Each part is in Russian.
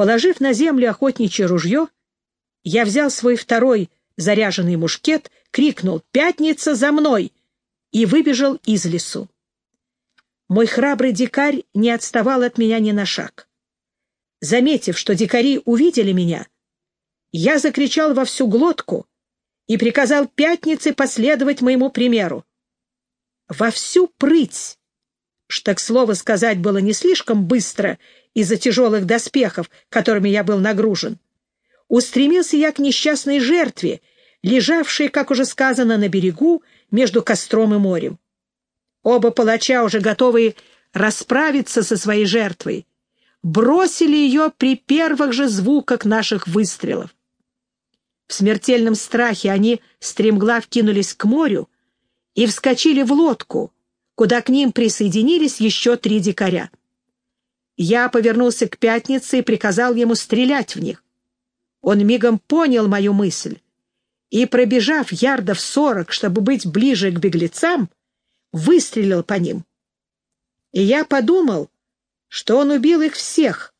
Положив на землю охотничье ружье, я взял свой второй заряженный мушкет, крикнул «Пятница за мной!» и выбежал из лесу. Мой храбрый дикарь не отставал от меня ни на шаг. Заметив, что дикари увидели меня, я закричал во всю глотку и приказал пятнице последовать моему примеру. Во всю прыть, что, к слову сказать, было не слишком быстро из-за тяжелых доспехов, которыми я был нагружен, устремился я к несчастной жертве, лежавшей, как уже сказано, на берегу между костром и морем. Оба палача, уже готовые расправиться со своей жертвой, бросили ее при первых же звуках наших выстрелов. В смертельном страхе они стремглав кинулись к морю и вскочили в лодку, куда к ним присоединились еще три дикаря. Я повернулся к пятнице и приказал ему стрелять в них. Он мигом понял мою мысль и, пробежав ярдов сорок, чтобы быть ближе к беглецам, выстрелил по ним. И я подумал, что он убил их всех,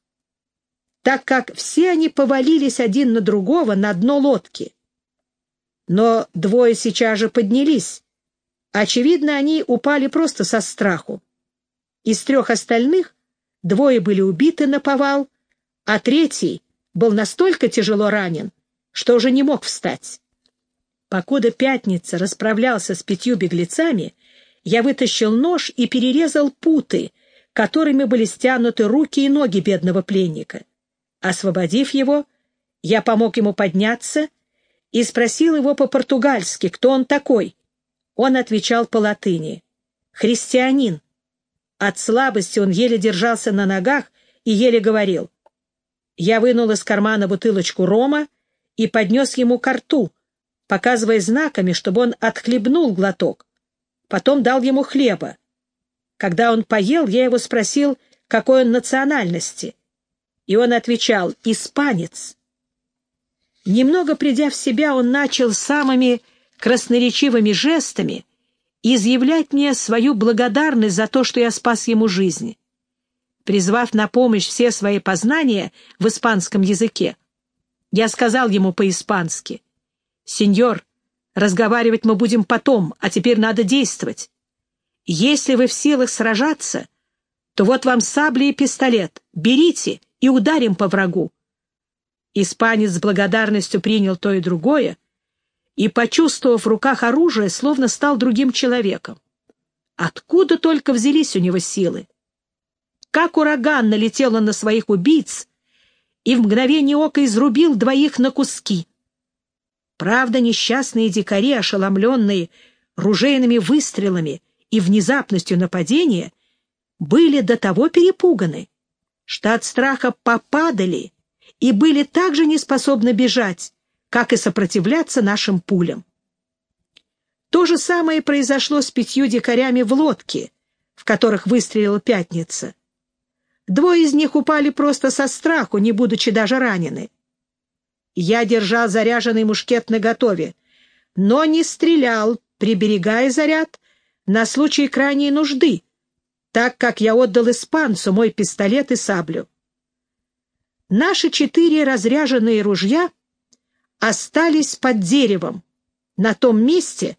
так как все они повалились один на другого на дно лодки. Но двое сейчас же поднялись. Очевидно, они упали просто со страху. Из трех остальных двое были убиты на повал, а третий был настолько тяжело ранен, что уже не мог встать. Покуда Пятница расправлялся с пятью беглецами, я вытащил нож и перерезал путы, которыми были стянуты руки и ноги бедного пленника. Освободив его, я помог ему подняться и спросил его по-португальски, кто он такой. Он отвечал по-латыни. «Христианин». От слабости он еле держался на ногах и еле говорил. Я вынул из кармана бутылочку рома и поднес ему ко рту, показывая знаками, чтобы он отхлебнул глоток. Потом дал ему хлеба. Когда он поел, я его спросил, какой он национальности и он отвечал «Испанец». Немного придя в себя, он начал самыми красноречивыми жестами изъявлять мне свою благодарность за то, что я спас ему жизнь. Призвав на помощь все свои познания в испанском языке, я сказал ему по-испански, «Сеньор, разговаривать мы будем потом, а теперь надо действовать. Если вы в силах сражаться, то вот вам сабли и пистолет, берите и ударим по врагу. Испанец с благодарностью принял то и другое, и, почувствовав в руках оружие, словно стал другим человеком. Откуда только взялись у него силы? Как ураган налетел он на своих убийц и в мгновение ока изрубил двоих на куски. Правда, несчастные дикари, ошеломленные ружейными выстрелами и внезапностью нападения, были до того перепуганы, что от страха попадали и были также неспособны бежать, как и сопротивляться нашим пулям. То же самое произошло с пятью дикарями в лодке, в которых выстрелила пятница. Двое из них упали просто со страху, не будучи даже ранены. Я держал заряженный мушкет наготове, но не стрелял, приберегая заряд на случай крайней нужды, так как я отдал испанцу мой пистолет и саблю. Наши четыре разряженные ружья остались под деревом, на том месте,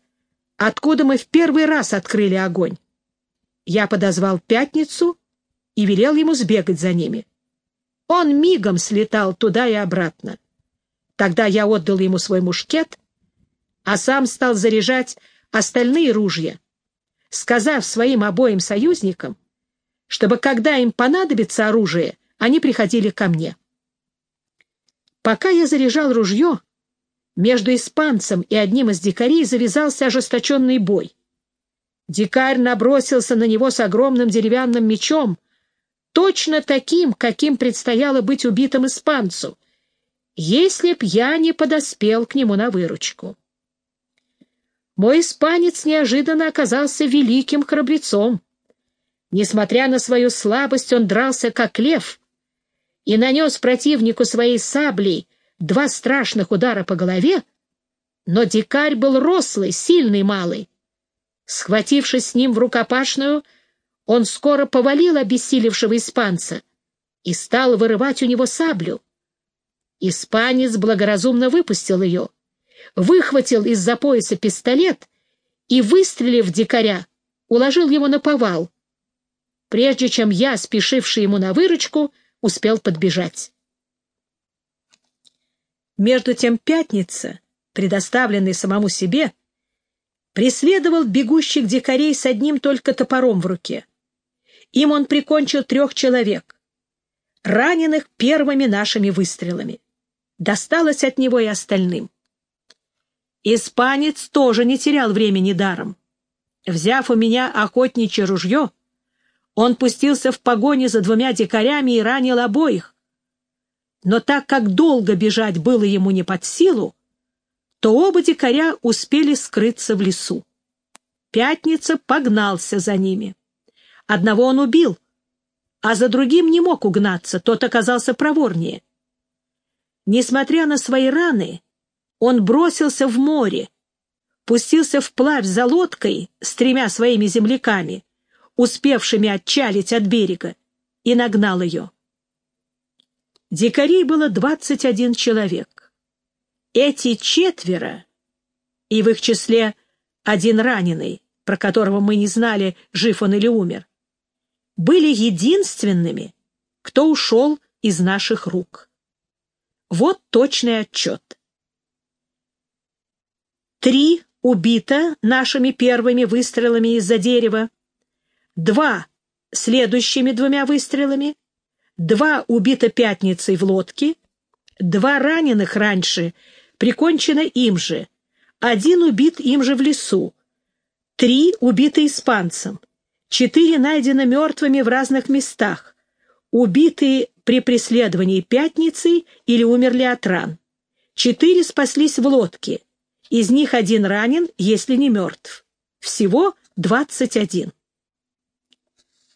откуда мы в первый раз открыли огонь. Я подозвал Пятницу и велел ему сбегать за ними. Он мигом слетал туда и обратно. Тогда я отдал ему свой мушкет, а сам стал заряжать остальные ружья, сказав своим обоим союзникам, чтобы, когда им понадобится оружие, они приходили ко мне. Пока я заряжал ружье, между испанцем и одним из дикарей завязался ожесточенный бой. Дикарь набросился на него с огромным деревянным мечом, точно таким, каким предстояло быть убитым испанцу, если б я не подоспел к нему на выручку. Мой испанец неожиданно оказался великим храбрецом. Несмотря на свою слабость, он дрался как лев и нанес противнику своей саблей два страшных удара по голове, но дикарь был рослый, сильный малый. Схватившись с ним в рукопашную, он скоро повалил обессилевшего испанца, и стал вырывать у него саблю. Испанец благоразумно выпустил ее, выхватил из-за пояса пистолет и, выстрелив в дикаря, уложил его на повал, прежде чем я, спешивший ему на выручку, успел подбежать. Между тем пятница, предоставленный самому себе, преследовал бегущих дикарей с одним только топором в руке. Им он прикончил трех человек, раненых первыми нашими выстрелами. Досталось от него и остальным. Испанец тоже не терял времени даром. Взяв у меня охотничье ружье, он пустился в погоне за двумя дикарями и ранил обоих. Но так как долго бежать было ему не под силу, то оба дикаря успели скрыться в лесу. Пятница погнался за ними. Одного он убил, а за другим не мог угнаться, тот оказался проворнее. Несмотря на свои раны, он бросился в море, пустился вплавь за лодкой с тремя своими земляками, успевшими отчалить от берега, и нагнал ее. Дикарей было двадцать один человек. Эти четверо, и в их числе один раненый, про которого мы не знали, жив он или умер, были единственными, кто ушел из наших рук. Вот точный отчет. Три убито нашими первыми выстрелами из-за дерева, два следующими двумя выстрелами, два убито пятницей в лодке, два раненых раньше, прикончено им же, один убит им же в лесу, три убиты испанцем, четыре найдены мертвыми в разных местах, убитые при преследовании пятницей или умерли от ран. Четыре спаслись в лодке, из них один ранен, если не мертв. Всего двадцать один.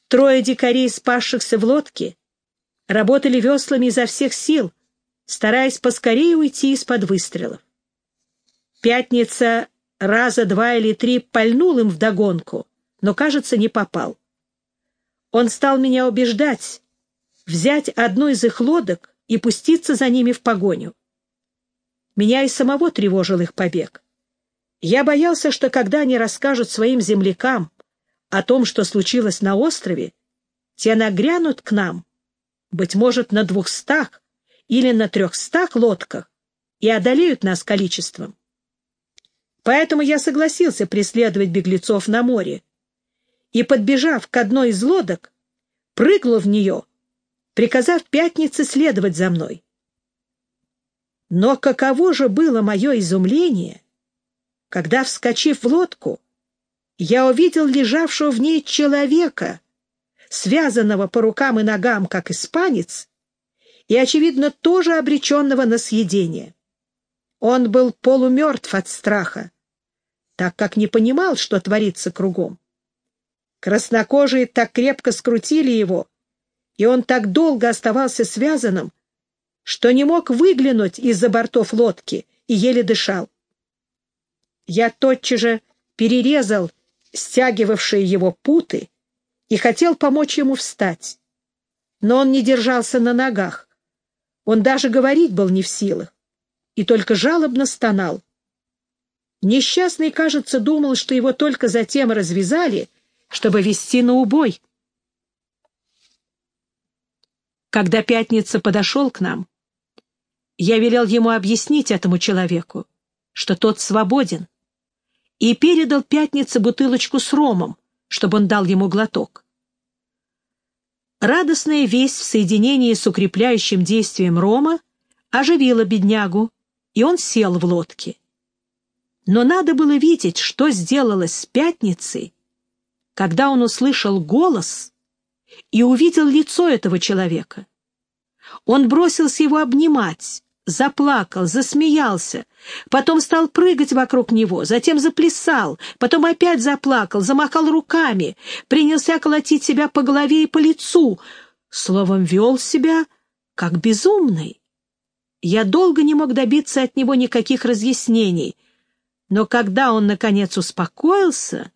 Трое дикарей, спасшихся в лодке, работали веслами изо всех сил, стараясь поскорее уйти из-под выстрелов. Пятница раза два или три пальнул им вдогонку, но, кажется, не попал. Он стал меня убеждать взять одну из их лодок и пуститься за ними в погоню. Меня и самого тревожил их побег. Я боялся, что когда они расскажут своим землякам о том, что случилось на острове, те нагрянут к нам, быть может, на двухстах или на трехстах лодках и одолеют нас количеством. Поэтому я согласился преследовать беглецов на море и, подбежав к одной из лодок, прыгнул в нее, приказав пятнице следовать за мной. Но каково же было мое изумление, когда, вскочив в лодку, я увидел лежавшего в ней человека, связанного по рукам и ногам, как испанец, и, очевидно, тоже обреченного на съедение. Он был полумертв от страха, так как не понимал, что творится кругом. Краснокожие так крепко скрутили его, и он так долго оставался связанным, что не мог выглянуть из-за бортов лодки и еле дышал. Я тотчас же перерезал стягивавшие его путы и хотел помочь ему встать. Но он не держался на ногах. Он даже говорить был не в силах и только жалобно стонал. Несчастный, кажется, думал, что его только затем развязали, чтобы вести на убой. Когда Пятница подошел к нам, я велел ему объяснить этому человеку, что тот свободен, и передал Пятнице бутылочку с ромом, чтобы он дал ему глоток. Радостная весть в соединении с укрепляющим действием рома оживила беднягу, и он сел в лодке. Но надо было видеть, что сделалось с Пятницей, когда он услышал голос и увидел лицо этого человека. Он бросился его обнимать, заплакал, засмеялся, потом стал прыгать вокруг него, затем заплясал, потом опять заплакал, замахал руками, принялся колотить себя по голове и по лицу, словом, вел себя как безумный. Я долго не мог добиться от него никаких разъяснений, но когда он, наконец, успокоился,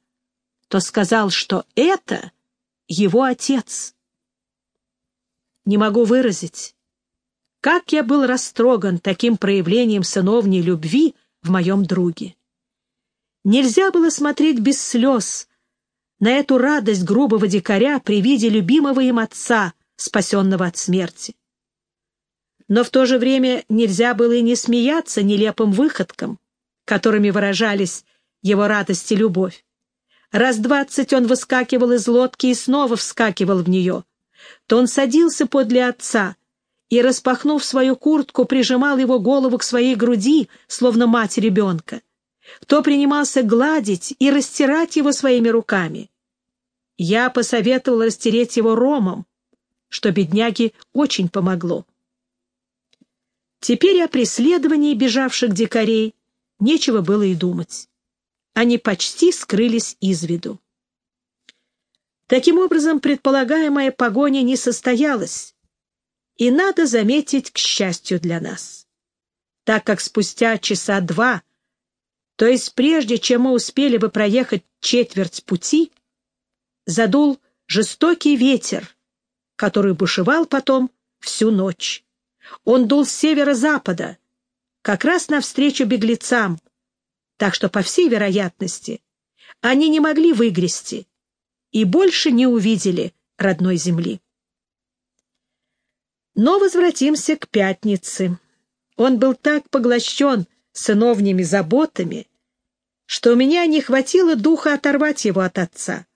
то сказал, что это его отец. не могу выразить. Как я был растроган таким проявлением сыновней любви в моем друге. Нельзя было смотреть без слез на эту радость грубого дикаря при виде любимого им отца, спасенного от смерти. Но в то же время нельзя было и не смеяться нелепым выходкам, которыми выражались его радость и любовь. Раз двадцать он выскакивал из лодки и снова вскакивал в нее. То он садился подле отца и, распахнув свою куртку, прижимал его голову к своей груди, словно мать ребенка. То принимался гладить и растирать его своими руками. Я посоветовал растереть его ромом, что бедняге очень помогло. Теперь о преследовании бежавших дикарей нечего было и думать. Они почти скрылись из виду. Таким образом, предполагаемая погоня не состоялась, и надо заметить, к счастью для нас, так как спустя часа два, то есть прежде чем мы успели бы проехать четверть пути, задул жестокий ветер, который бушевал потом всю ночь. Он дул с северо-запада, как раз навстречу беглецам, так что, по всей вероятности, они не могли выгрести и больше не увидели родной земли. Но возвратимся к пятнице. Он был так поглощен сыновними заботами, что у меня не хватило духа оторвать его от отца.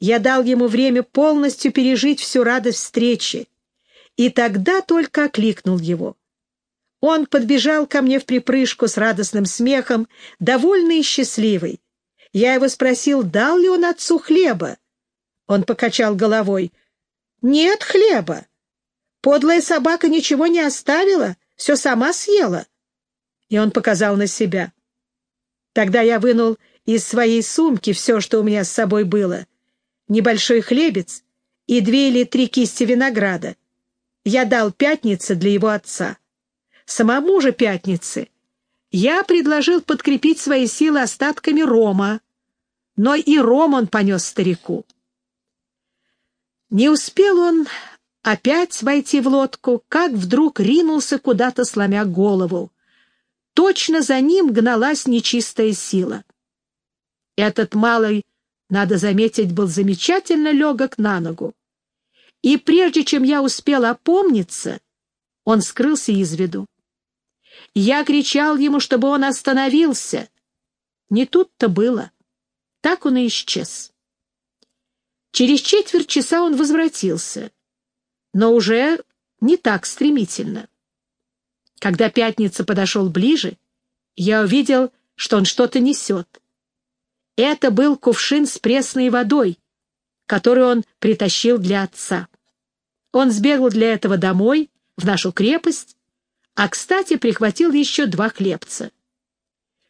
Я дал ему время полностью пережить всю радость встречи, и тогда только окликнул его. Он подбежал ко мне в припрыжку с радостным смехом, довольный и счастливый. Я его спросил, дал ли он отцу хлеба. Он покачал головой. «Нет хлеба. Подлая собака ничего не оставила, все сама съела». И он показал на себя. Тогда я вынул из своей сумки все, что у меня с собой было. Небольшой хлебец и две или три кисти винограда. Я дал пятнице для его отца. Самому же пятнице я предложил подкрепить свои силы остатками рома, но и ром он понес старику. Не успел он опять войти в лодку, как вдруг ринулся куда-то, сломя голову. Точно за ним гналась нечистая сила. Этот малый, надо заметить, был замечательно легок на ногу. И прежде чем я успел опомниться, он скрылся из виду. Я кричал ему, чтобы он остановился. Не тут-то было. Так он и исчез. Через четверть часа он возвратился, но уже не так стремительно. Когда пятница подошел ближе, я увидел, что он что-то несет. Это был кувшин с пресной водой, который он притащил для отца. Он сбегал для этого домой, в нашу крепость, а, кстати, прихватил еще два хлебца.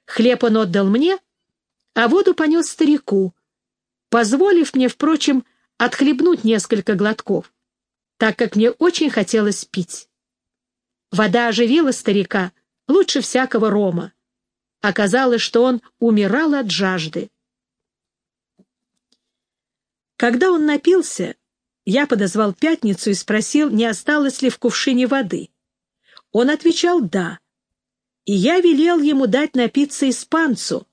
Хлеб он отдал мне, а воду понес старику, позволив мне, впрочем, отхлебнуть несколько глотков, так как мне очень хотелось пить. Вода оживила старика лучше всякого рома. Оказалось, что он умирал от жажды. Когда он напился, я подозвал Пятницу и спросил, не осталось ли в кувшине воды. Он отвечал «да», и я велел ему дать напиться испанцу,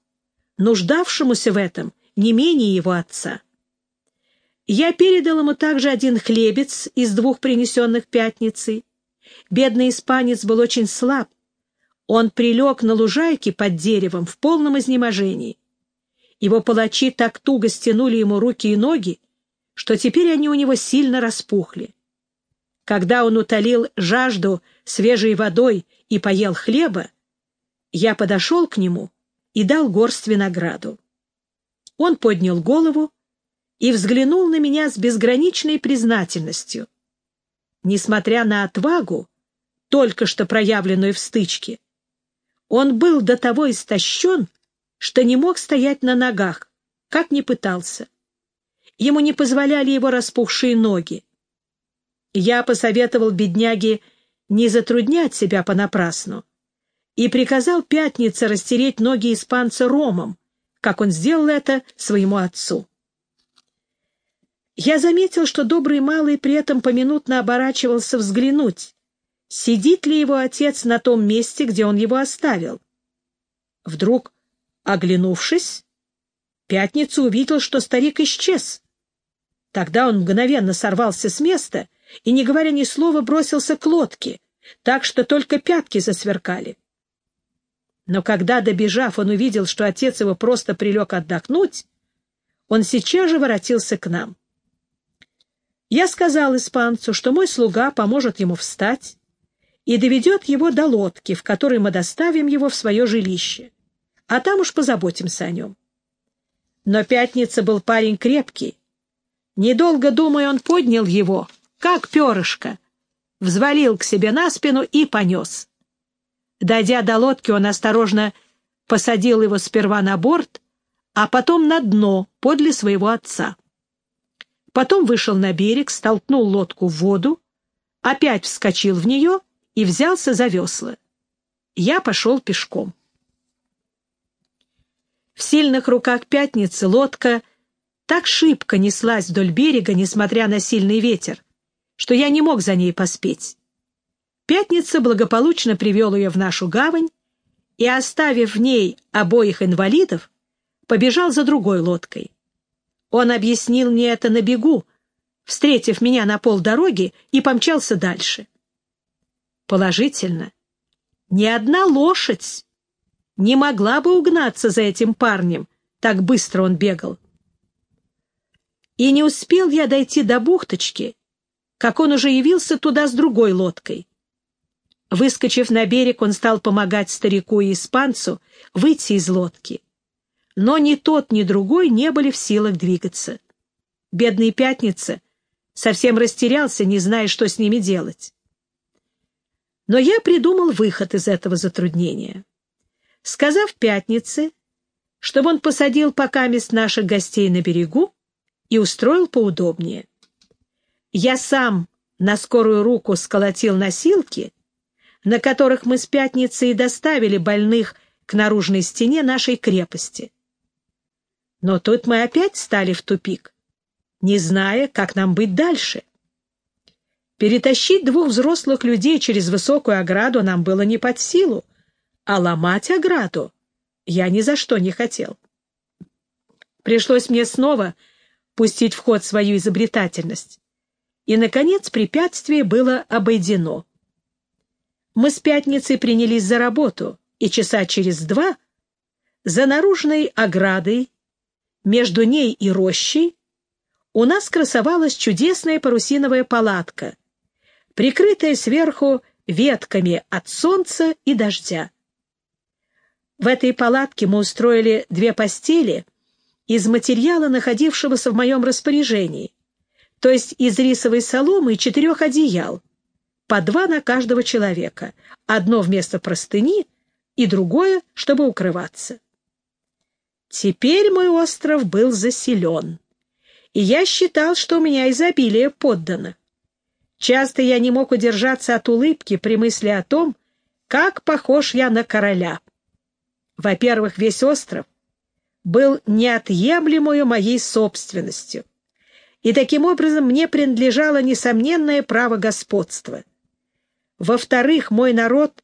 нуждавшемуся в этом не менее его отца. Я передал ему также один хлебец из двух принесенных пятницей. Бедный испанец был очень слаб. Он прилег на лужайке под деревом в полном изнеможении. Его палачи так туго стянули ему руки и ноги, что теперь они у него сильно распухли. Когда он утолил жажду свежей водой и поел хлеба, я подошел к нему и дал горсть винограду. Он поднял голову и взглянул на меня с безграничной признательностью. Несмотря на отвагу, только что проявленную в стычке, он был до того истощен, что не мог стоять на ногах, как ни пытался. Ему не позволяли его распухшие ноги. Я посоветовал бедняге не затруднять себя понапрасну и приказал Пятнице растереть ноги испанца ромом, как он сделал это своему отцу. Я заметил, что добрый малый при этом поминутно оборачивался взглянуть, сидит ли его отец на том месте, где он его оставил. Вдруг, оглянувшись, Пятница увидел, что старик исчез. Тогда он мгновенно сорвался с места и, не говоря ни слова, бросился к лодке, так что только пятки засверкали. Но когда, добежав, он увидел, что отец его просто прилег отдохнуть, он сейчас же воротился к нам. Я сказал испанцу, что мой слуга поможет ему встать и доведет его до лодки, в которой мы доставим его в свое жилище, а там уж позаботимся о нем. Но Пятница был парень крепкий. Недолго думая, он поднял его, как перышко, взвалил к себе на спину и понес. Дойдя до лодки, он осторожно посадил его сперва на борт, а потом на дно подле своего отца. Потом вышел на берег, столкнул лодку в воду, опять вскочил в нее и взялся за весла. Я пошел пешком. В сильных руках пятницы лодка так шибко неслась вдоль берега, несмотря на сильный ветер, что я не мог за ней поспеть. Пятница благополучно привел ее в нашу гавань и, оставив в ней обоих инвалидов, побежал за другой лодкой. Он объяснил мне это на бегу, встретив меня на полдороги, и помчался дальше. Положительно, ни одна лошадь не могла бы угнаться за этим парнем, так быстро он бегал. И не успел я дойти до бухточки, как он уже явился туда с другой лодкой. Выскочив на берег, он стал помогать старику и испанцу выйти из лодки. Но ни тот, ни другой не были в силах двигаться. Бедный Пятница совсем растерялся, не зная, что с ними делать. Но я придумал выход из этого затруднения сказав Пятнице, чтобы он посадил пока мест наших гостей на берегу и устроил поудобнее. Я сам на скорую руку сколотил носилки, на которых мы с Пятницей доставили больных к наружной стене нашей крепости. Но тут мы опять стали в тупик, не зная, как нам быть дальше. Перетащить двух взрослых людей через высокую ограду нам было не под силу, а ломать ограду я ни за что не хотел. Пришлось мне снова пустить в ход свою изобретательность. И, наконец, препятствие было обойдено. Мы с пятницей принялись за работу, и часа через два за наружной оградой, между ней и рощей, у нас красовалась чудесная парусиновая палатка, прикрытая сверху ветками от солнца и дождя. В этой палатке мы устроили две постели из материала, находившегося в моем распоряжении, то есть из рисовой соломы и четырех одеял, по два на каждого человека, одно вместо простыни и другое, чтобы укрываться. Теперь мой остров был заселен, и я считал, что у меня изобилие поддано. Часто я не мог удержаться от улыбки при мысли о том, как похож я на короля. Во-первых, весь остров был неотъемлемой моей собственностью, и таким образом мне принадлежало несомненное право господства. Во-вторых, мой народ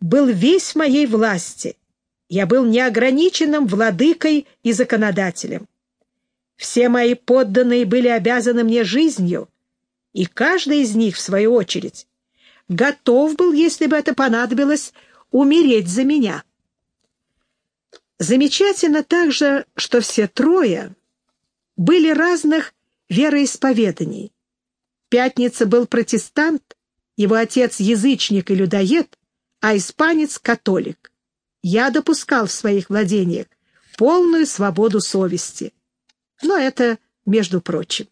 был весь моей власти, я был неограниченным владыкой и законодателем. Все мои подданные были обязаны мне жизнью, и каждый из них, в свою очередь, готов был, если бы это понадобилось, умереть за меня. Замечательно также, что все трое были разных вероисповеданий. Пятница был протестант, его отец язычник и людоед, а испанец — католик. Я допускал в своих владениях полную свободу совести. Но это между прочим.